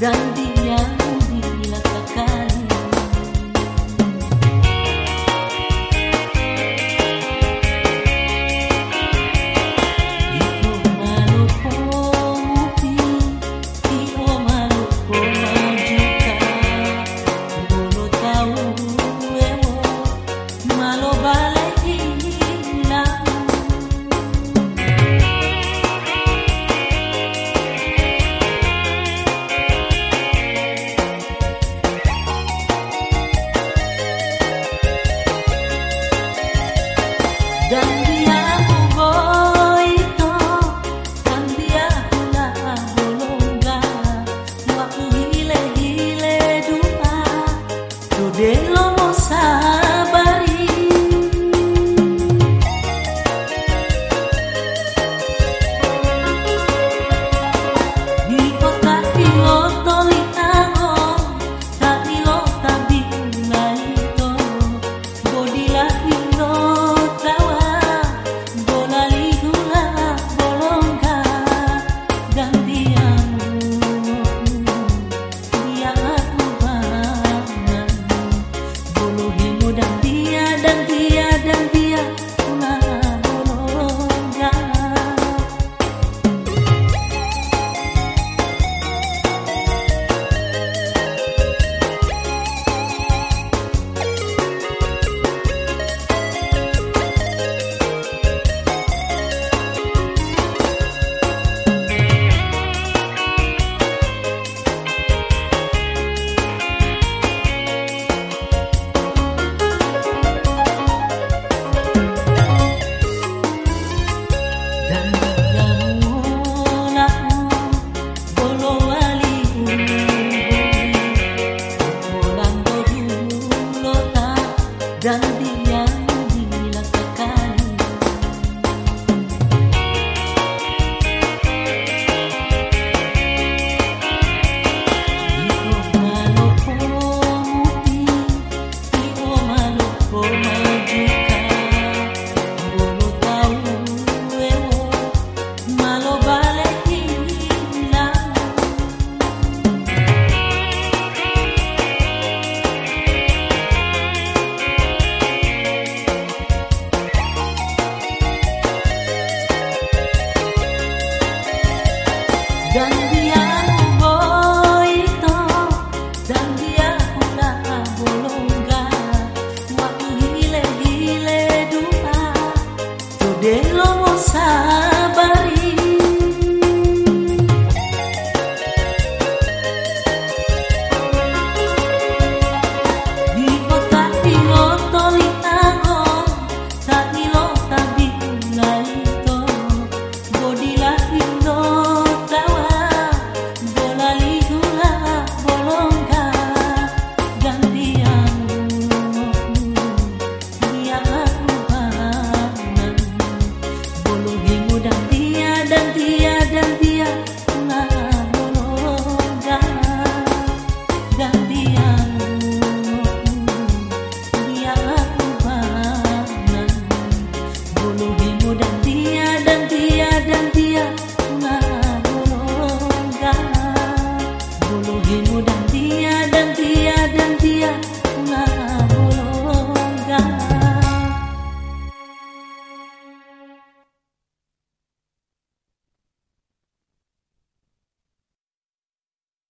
dan Yeah. Mudah